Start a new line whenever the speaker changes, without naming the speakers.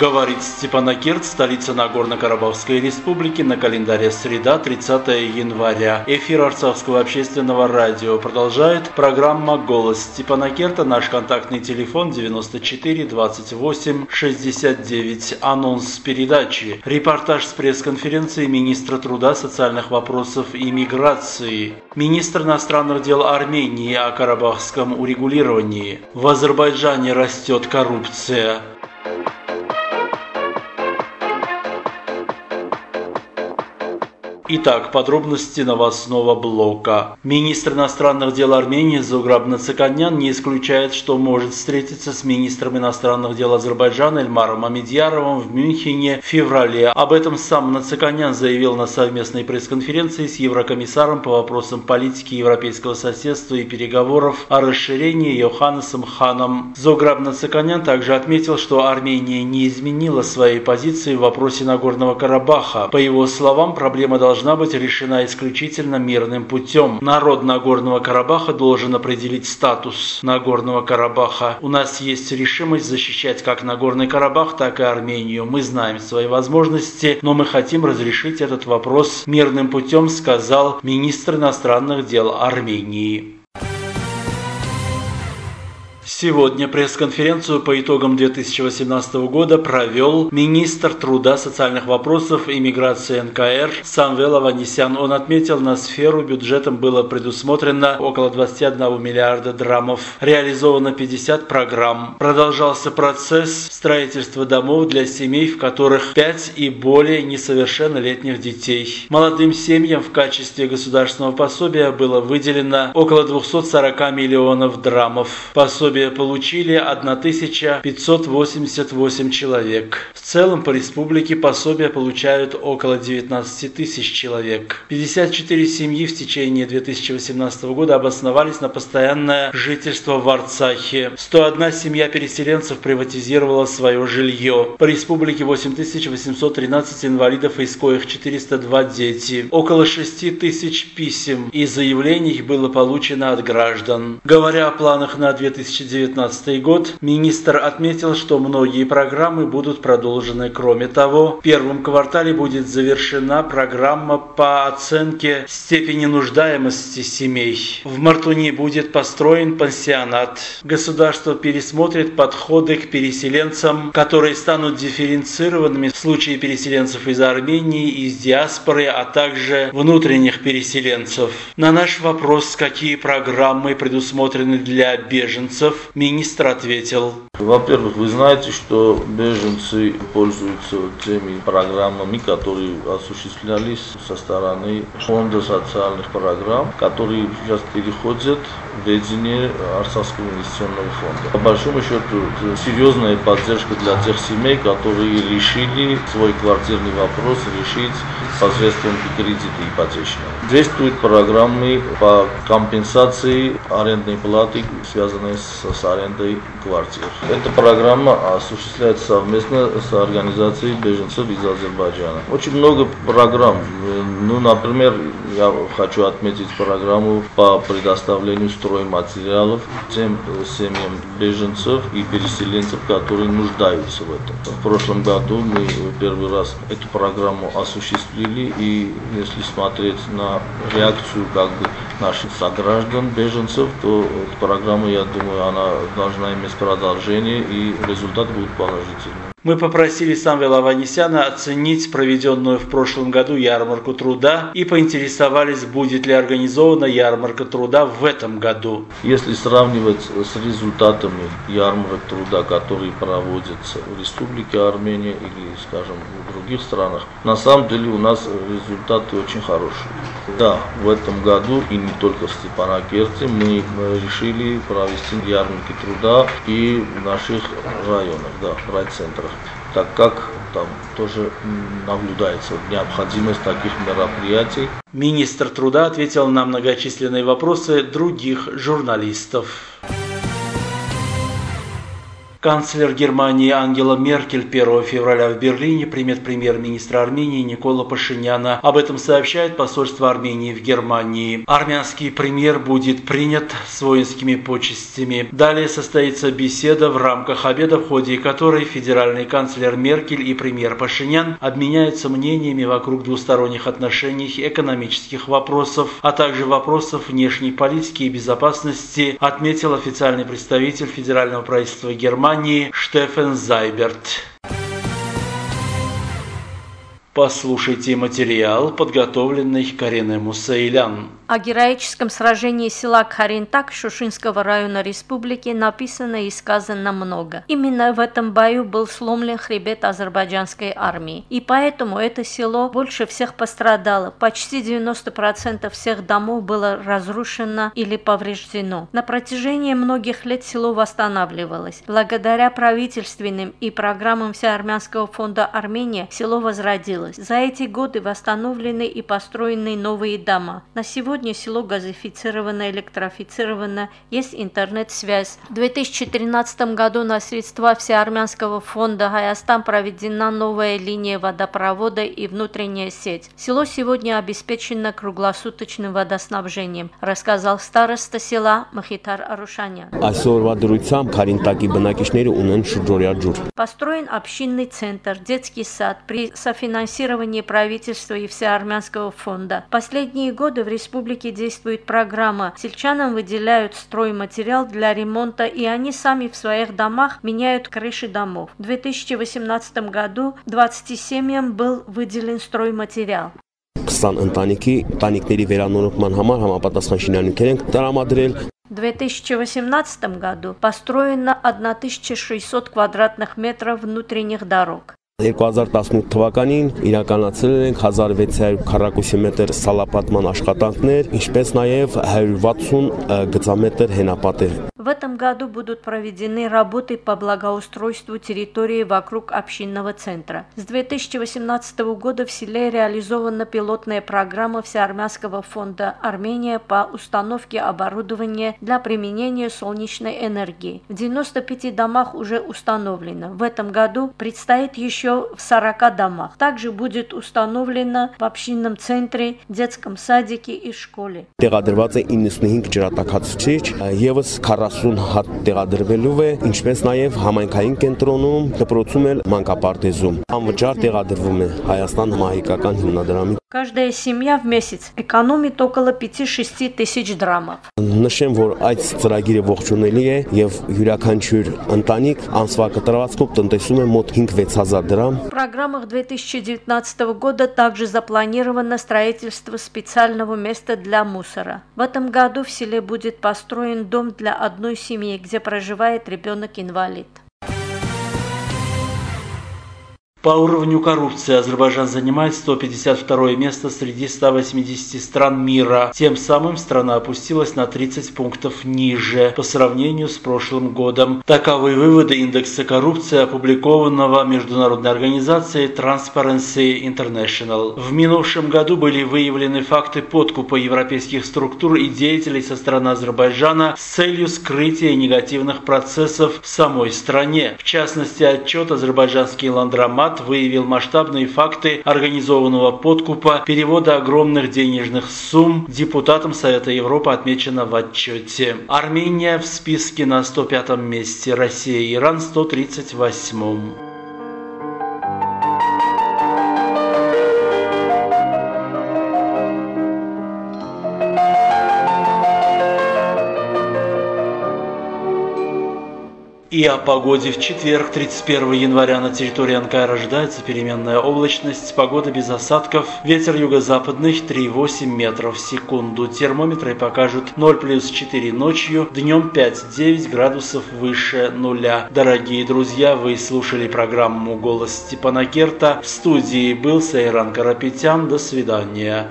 Говорит Степанакерт, столица Нагорно-Карабахской республики, на календаре среда, 30 января. Эфир Арцахского общественного радио продолжает программа «Голос Степанакерта». Наш контактный телефон 94 28 69. Анонс передачи. Репортаж с пресс-конференции министра труда, социальных вопросов и миграции. Министр иностранных дел Армении о карабахском урегулировании. В Азербайджане растет коррупция. Итак, подробности новостного блока. Министр иностранных дел Армении Зуграб Нациканян не исключает, что может встретиться с министром иностранных дел Азербайджана Эльмаром Амидьяровым в Мюнхене в феврале. Об этом сам Нациканян заявил на совместной пресс-конференции с еврокомиссаром по вопросам политики европейского соседства и переговоров о расширении Йоханнесом Ханом. Зуграб Нациканян также отметил, что Армения не изменила своей позиции в вопросе Нагорного Карабаха. По его словам, проблема должна должна быть решена исключительно мирным путем. Народ Нагорного Карабаха должен определить статус Нагорного Карабаха. У нас есть решимость защищать как Нагорный Карабах, так и Армению. Мы знаем свои возможности, но мы хотим разрешить этот вопрос мирным путем, сказал министр иностранных дел Армении. Сегодня пресс-конференцию по итогам 2018 года провел министр труда, социальных вопросов и миграции НКР Самвел Аванесян. Он отметил, на сферу бюджетом было предусмотрено около 21 миллиарда драмов. Реализовано 50 программ. Продолжался процесс строительства домов для семей, в которых 5 и более несовершеннолетних детей. Молодым семьям в качестве государственного пособия было выделено около 240 миллионов драмов. Пособие получили 1588 человек. В целом по республике пособия получают около 19 тысяч человек. 54 семьи в течение 2018 года обосновались на постоянное жительство в Арцахе. 101 семья переселенцев приватизировала свое жилье. По республике 8813 инвалидов, из коих 402 дети. Около 6 тысяч писем и заявлений было получено от граждан. Говоря о планах на 2019 2019 год, министр отметил, что многие программы будут продолжены. Кроме того, в первом квартале будет завершена программа по оценке степени нуждаемости семей. В Мартуни будет построен пансионат. Государство пересмотрит подходы к переселенцам, которые станут дифференцированными в случае переселенцев из Армении, из диаспоры, а также внутренних переселенцев. На наш вопрос, какие программы предусмотрены для беженцев, Министр ответил.
Во-первых, вы знаете, что беженцы пользуются теми программами, которые осуществлялись со стороны Фонда социальных программ, которые сейчас переходят в ведение Арцахского инвестиционного фонда. По большому счету, серьезная поддержка для тех семей, которые решили свой квартирный вопрос решить посредством кредита ипотечного. Действуют программы по компенсации арендной платы, связанной с, с арендой квартир. Эта программа осуществляется совместно с организацией беженцев из Азербайджана. Очень много программ. Ну, например, я хочу отметить программу по предоставлению стройматериалов тем семьям беженцев и переселенцев, которые нуждаются в этом. В прошлом году мы первый раз эту программу осуществили, и если смотреть на реакцию как бы наших сограждан, беженцев, то программа, я думаю, она должна иметь продолжение, и результат будет положительный.
Мы попросили Самвела Аванесяна оценить проведенную в прошлом году ярмарку труда и поинтересовались, будет ли организована ярмарка труда в этом году.
Если сравнивать с результатами ярмарок труда, которые проводятся в Республике Армения или, скажем, в других странах, на самом деле у нас результаты очень хорошие. Да, в этом году и не только в Степанакерте мы решили провести ярмарки труда и в наших районах, да, в райцентрах так как там тоже наблюдается необходимость таких мероприятий.
Министр труда ответил на многочисленные вопросы других журналистов. Канцлер Германии Ангела Меркель 1 февраля в Берлине примет премьер-министра Армении Никола Пашиняна. Об этом сообщает посольство Армении в Германии. Армянский премьер будет принят с воинскими почестями. Далее состоится беседа в рамках обеда, в ходе которой федеральный канцлер Меркель и премьер Пашинян обменяются мнениями вокруг двусторонних отношений, экономических вопросов, а также вопросов внешней политики и безопасности, отметил официальный представитель федерального правительства Германии Штефен Зайберт. Послушайте материал, подготовленный Кариной Мусаилян.
О героическом сражении села Каринтак Шушинского района республики написано и сказано много. Именно в этом бою был сломлен хребет азербайджанской армии. И поэтому это село больше всех пострадало. Почти 90% всех домов было разрушено или повреждено. На протяжении многих лет село восстанавливалось. Благодаря правительственным и программам Всеармянского фонда Армения село возродилось. За эти годы восстановлены и построены новые дома. На сегодня село газифицировано, электрифицировано, есть интернет-связь. В 2013 году на средства Всеармянского фонда Гаястан проведена новая линия водопровода и внутренняя сеть. Село сегодня обеспечено круглосуточным водоснабжением, рассказал староста села Махитар Арушанян. Построен общинный центр, детский сад при софинансировании правительства и Всеармянского фонда. Последние годы в республике республике действует программа. Сельчанам выделяют стройматериал для ремонта, и они сами в своих домах меняют крыши домов. В 2018 году 20 семьям был выделен стройматериал. 20 ընտանիքի տանիքների վերանորոգման համար համապատասխան շինանյութեր ենք տրամադրել в 2018 году построено 1600 квадратных метров внутренних дорог.
2018 թվականին իրականացրել ենք 1600 քառակուսի մետր սալապատման աշխատանքներ, ինչպես նաև 160 գծամետր հենապատեր։
этом году будут проведены работы по благоустройству территории вокруг общинного центра. С 2018 года в селе реализована пилотная программа Всеармянского фонда Армения по установке оборудования для применения солнечной энергии. В 95 домах уже установлено. В этом году предстоит еще в 40 домах. Также будет установлено в общинном центре, детском садике и школе.
95 ջրատակացուցիչ, եւս 40 40 հատ տեղադրվելու է, ինչպես նաև համայնքային կենտրոնում, դպրոցում էլ մանկապարտեզում։ Անվճար տեղադրվում է Հայաստան մահիկական հիմնադրամի
Каждая семья в месяц экономит около 5-6 тысяч драмов.
Նշեմ, որ այդ ծրագիրը ողջունելի է եւ յուրաքանչյուր ընտանիք ամսվա կտրվածքով տնտեսում է մոտ 5-6000 драм.
В программах 2019 года также запланировано строительство специального места для мусора. В этом году в селе будет построен дом для одной семьи, где проживает ребенок-инвалид.
По уровню коррупции Азербайджан занимает 152 место среди 180 стран мира. Тем самым страна опустилась на 30 пунктов ниже по сравнению с прошлым годом. Таковы выводы индекса коррупции, опубликованного международной организацией Transparency International. В минувшем году были выявлены факты подкупа европейских структур и деятелей со стороны Азербайджана с целью скрытия негативных процессов в самой стране. В частности, отчет азербайджанский ландромат МАТ выявил масштабные факты организованного подкупа, перевода огромных денежных сумм. Депутатам Совета Европы отмечено в отчете. Армения в списке на 105 месте, Россия и Иран 138. И о погоде в четверг, 31 января на территории Анкара ожидается переменная облачность, погода без осадков, ветер юго-западный 3,8 метров в секунду. Термометры покажут 0 плюс 4 ночью, днем 5-9 градусов выше нуля. Дорогие друзья, вы слушали программу «Голос Степана Керта». В студии был Сайран Карапетян. До свидания.